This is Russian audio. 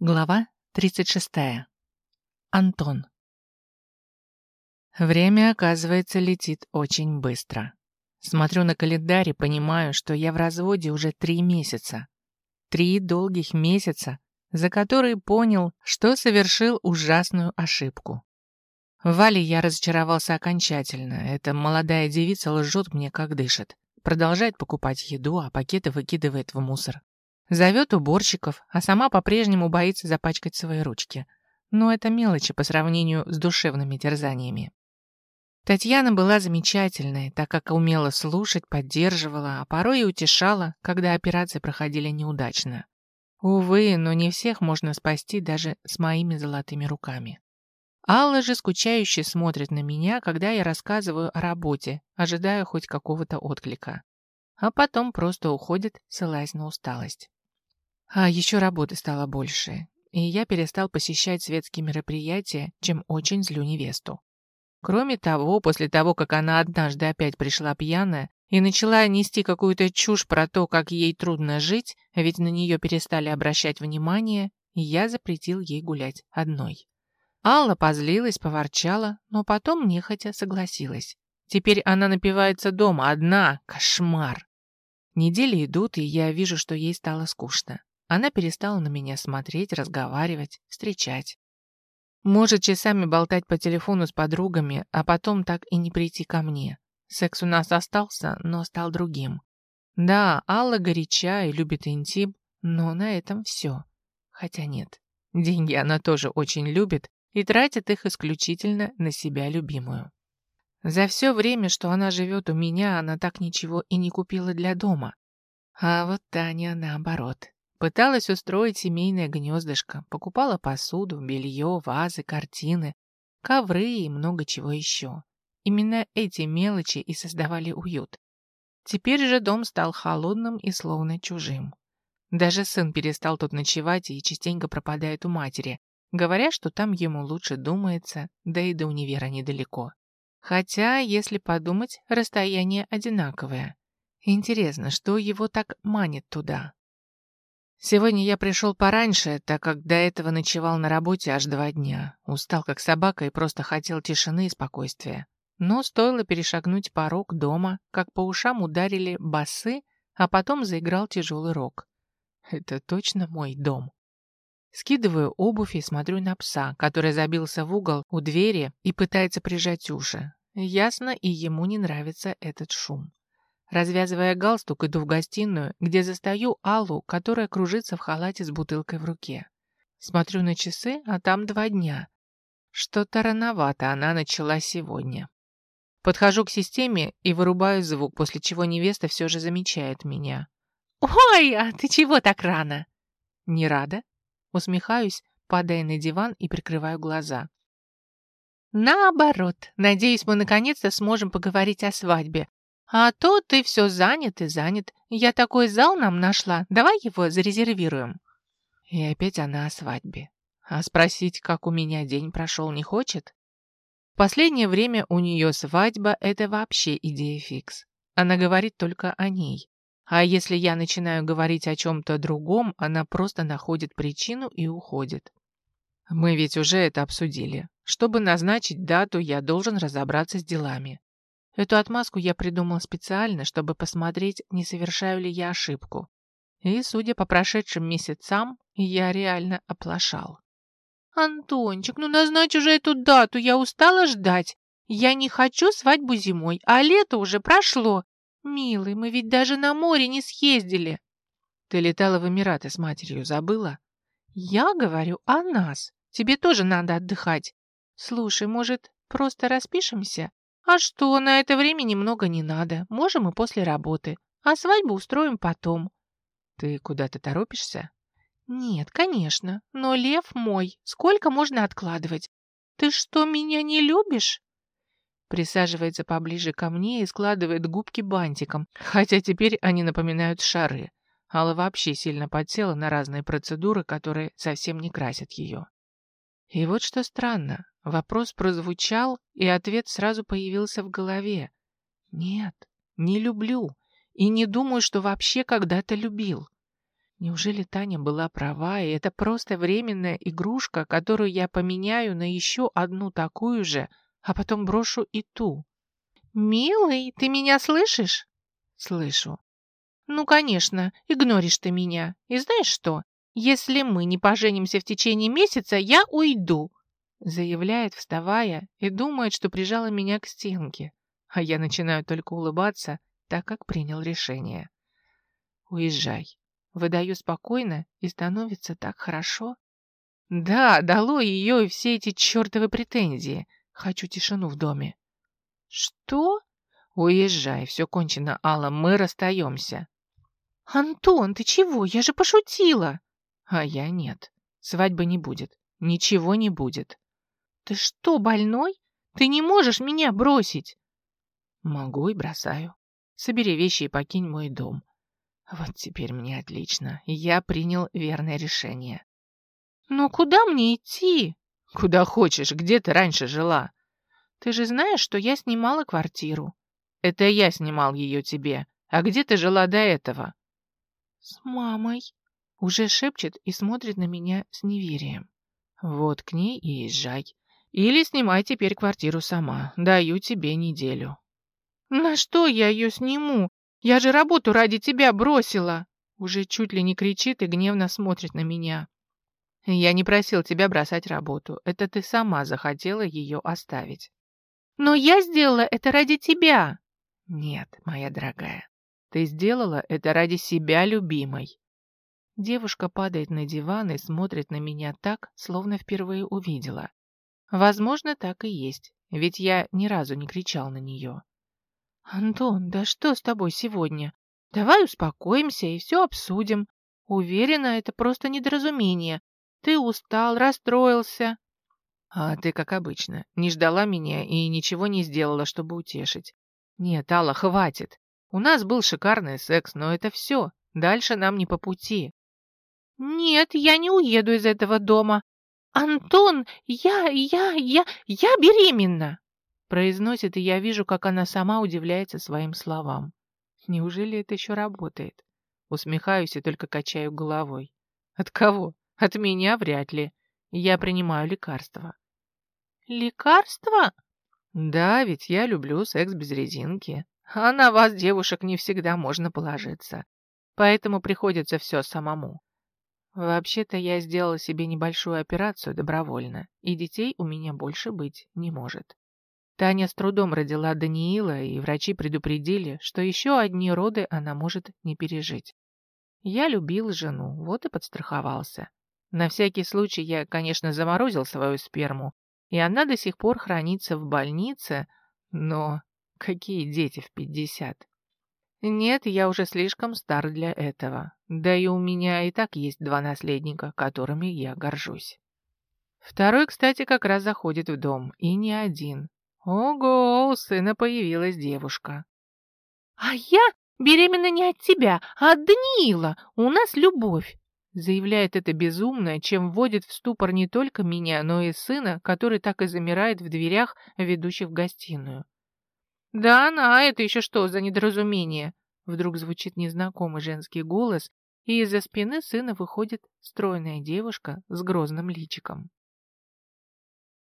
Глава 36. Антон. Время, оказывается, летит очень быстро. Смотрю на календарь и понимаю, что я в разводе уже три месяца. Три долгих месяца, за которые понял, что совершил ужасную ошибку. В Вале я разочаровался окончательно. Эта молодая девица лжет мне, как дышит. Продолжает покупать еду, а пакеты выкидывает в мусор. Зовет уборщиков, а сама по-прежнему боится запачкать свои ручки. Но это мелочи по сравнению с душевными терзаниями. Татьяна была замечательной, так как умела слушать, поддерживала, а порой и утешала, когда операции проходили неудачно. Увы, но не всех можно спасти даже с моими золотыми руками. Алла же скучающе смотрит на меня, когда я рассказываю о работе, ожидая хоть какого-то отклика. А потом просто уходит, ссылаясь на усталость. А еще работы стало больше, и я перестал посещать светские мероприятия, чем очень злю невесту. Кроме того, после того, как она однажды опять пришла пьяная и начала нести какую-то чушь про то, как ей трудно жить, ведь на нее перестали обращать внимание, я запретил ей гулять одной. Алла позлилась, поворчала, но потом нехотя согласилась. Теперь она напивается дома, одна. Кошмар. Недели идут, и я вижу, что ей стало скучно. Она перестала на меня смотреть, разговаривать, встречать. Может часами болтать по телефону с подругами, а потом так и не прийти ко мне. Секс у нас остался, но стал другим. Да, Алла горяча и любит интим, но на этом все. Хотя нет, деньги она тоже очень любит и тратит их исключительно на себя любимую. За все время, что она живет у меня, она так ничего и не купила для дома. А вот Таня наоборот. Пыталась устроить семейное гнездышко, покупала посуду, белье, вазы, картины, ковры и много чего еще. Именно эти мелочи и создавали уют. Теперь же дом стал холодным и словно чужим. Даже сын перестал тут ночевать и частенько пропадает у матери, говоря, что там ему лучше думается, да и до универа недалеко. Хотя, если подумать, расстояние одинаковое. Интересно, что его так манит туда? Сегодня я пришел пораньше, так как до этого ночевал на работе аж два дня. Устал как собака и просто хотел тишины и спокойствия. Но стоило перешагнуть порог дома, как по ушам ударили басы, а потом заиграл тяжелый рок. Это точно мой дом. Скидываю обувь и смотрю на пса, который забился в угол у двери и пытается прижать уши. Ясно, и ему не нравится этот шум. Развязывая галстук, иду в гостиную, где застаю Аллу, которая кружится в халате с бутылкой в руке. Смотрю на часы, а там два дня. Что-то рановато она начала сегодня. Подхожу к системе и вырубаю звук, после чего невеста все же замечает меня. «Ой, а ты чего так рано?» «Не рада?» Усмехаюсь, падая на диван и прикрываю глаза. «Наоборот. Надеюсь, мы наконец-то сможем поговорить о свадьбе. А то ты все занят и занят. Я такой зал нам нашла. Давай его зарезервируем. И опять она о свадьбе. А спросить, как у меня день прошел, не хочет? В последнее время у нее свадьба — это вообще идея фикс. Она говорит только о ней. А если я начинаю говорить о чем-то другом, она просто находит причину и уходит. Мы ведь уже это обсудили. Чтобы назначить дату, я должен разобраться с делами. Эту отмазку я придумал специально, чтобы посмотреть, не совершаю ли я ошибку. И, судя по прошедшим месяцам, я реально оплошал. «Антончик, ну назначь уже эту дату, я устала ждать. Я не хочу свадьбу зимой, а лето уже прошло. Милый, мы ведь даже на море не съездили». «Ты летала в Эмираты с матерью, забыла?» «Я говорю о нас. Тебе тоже надо отдыхать. Слушай, может, просто распишемся? А что, на это время немного не надо. Можем и после работы. А свадьбу устроим потом. Ты куда-то торопишься? Нет, конечно. Но лев мой. Сколько можно откладывать? Ты что, меня не любишь? Присаживается поближе ко мне и складывает губки бантиком, хотя теперь они напоминают шары. Алла вообще сильно подсела на разные процедуры, которые совсем не красят ее. И вот что странно. Вопрос прозвучал, и ответ сразу появился в голове. Нет, не люблю. И не думаю, что вообще когда-то любил. Неужели Таня была права, и это просто временная игрушка, которую я поменяю на еще одну такую же, а потом брошу и ту? «Милый, ты меня слышишь?» «Слышу». «Ну, конечно, игноришь ты меня. И знаешь что? Если мы не поженимся в течение месяца, я уйду», заявляет, вставая, и думает, что прижала меня к стенке. А я начинаю только улыбаться, так как принял решение. «Уезжай». Выдаю спокойно, и становится так хорошо. Да, дало ее и все эти чертовы претензии. Хочу тишину в доме. Что? Уезжай, все кончено, Алла, мы расстаемся. Антон, ты чего? Я же пошутила. А я нет. Свадьбы не будет. Ничего не будет. Ты что, больной? Ты не можешь меня бросить. Могу и бросаю. Собери вещи и покинь мой дом. Вот теперь мне отлично. Я принял верное решение. Но куда мне идти? Куда хочешь. Где ты раньше жила? Ты же знаешь, что я снимала квартиру. Это я снимал ее тебе. А где ты жила до этого? С мамой. Уже шепчет и смотрит на меня с неверием. Вот к ней и езжай. Или снимай теперь квартиру сама. Даю тебе неделю. На что я ее сниму? Я же работу ради тебя бросила!» Уже чуть ли не кричит и гневно смотрит на меня. «Я не просил тебя бросать работу. Это ты сама захотела ее оставить». «Но я сделала это ради тебя!» «Нет, моя дорогая, ты сделала это ради себя, любимой». Девушка падает на диван и смотрит на меня так, словно впервые увидела. Возможно, так и есть, ведь я ни разу не кричал на нее. «Антон, да что с тобой сегодня? Давай успокоимся и все обсудим. Уверена, это просто недоразумение. Ты устал, расстроился». «А ты, как обычно, не ждала меня и ничего не сделала, чтобы утешить. Нет, Алла, хватит. У нас был шикарный секс, но это все. Дальше нам не по пути». «Нет, я не уеду из этого дома. Антон, я, я, я, я беременна!» Произносит, и я вижу, как она сама удивляется своим словам. Неужели это еще работает? Усмехаюсь и только качаю головой. От кого? От меня вряд ли. Я принимаю лекарства. Лекарства? Да, ведь я люблю секс без резинки. А на вас, девушек, не всегда можно положиться. Поэтому приходится все самому. Вообще-то я сделала себе небольшую операцию добровольно, и детей у меня больше быть не может. Таня с трудом родила Даниила, и врачи предупредили, что еще одни роды она может не пережить. Я любил жену, вот и подстраховался. На всякий случай я, конечно, заморозил свою сперму, и она до сих пор хранится в больнице, но какие дети в пятьдесят? Нет, я уже слишком стар для этого. Да и у меня и так есть два наследника, которыми я горжусь. Второй, кстати, как раз заходит в дом, и не один. Ого, у сына появилась девушка. А я беременна не от тебя, а от Даниила. У нас любовь. Заявляет это безумное, чем вводит в ступор не только меня, но и сына, который так и замирает в дверях, ведущих в гостиную. «Да она, это еще что за недоразумение?» Вдруг звучит незнакомый женский голос, и из-за спины сына выходит стройная девушка с грозным личиком.